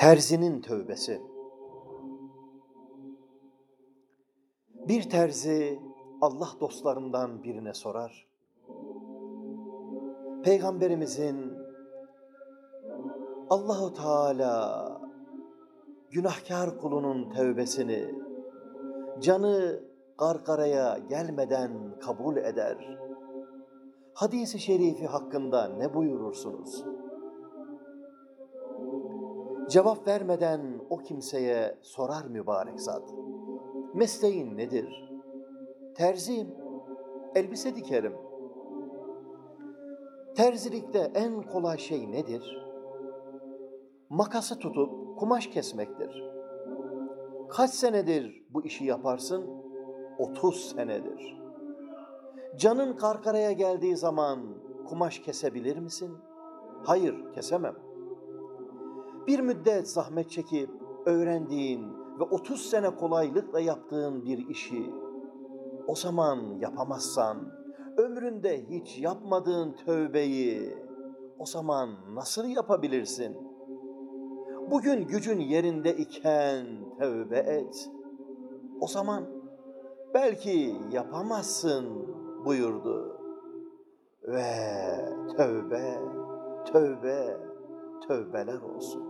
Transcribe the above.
Terzinin tövbesi. Bir terzi Allah dostlarından birine sorar. Peygamberimizin Allahu Teala günahkar kulunun tövbesini canı karkaraya gelmeden kabul eder. Hadis-i şerifi hakkında ne buyurursunuz? Cevap vermeden o kimseye sorar mübarek zat. Mesleğin nedir? Terziyim, elbise dikerim. Terzilikte en kolay şey nedir? Makası tutup kumaş kesmektir. Kaç senedir bu işi yaparsın? 30 senedir. Canın karkaraya geldiği zaman kumaş kesebilir misin? Hayır, kesemem. Bir müddet zahmet çekip öğrendiğin ve 30 sene kolaylıkla yaptığın bir işi o zaman yapamazsan, ömründe hiç yapmadığın tövbeyi o zaman nasıl yapabilirsin? Bugün gücün yerinde iken tövbe et. O zaman belki yapamazsın buyurdu. Ve tövbe, tövbe, tövbeler olsun.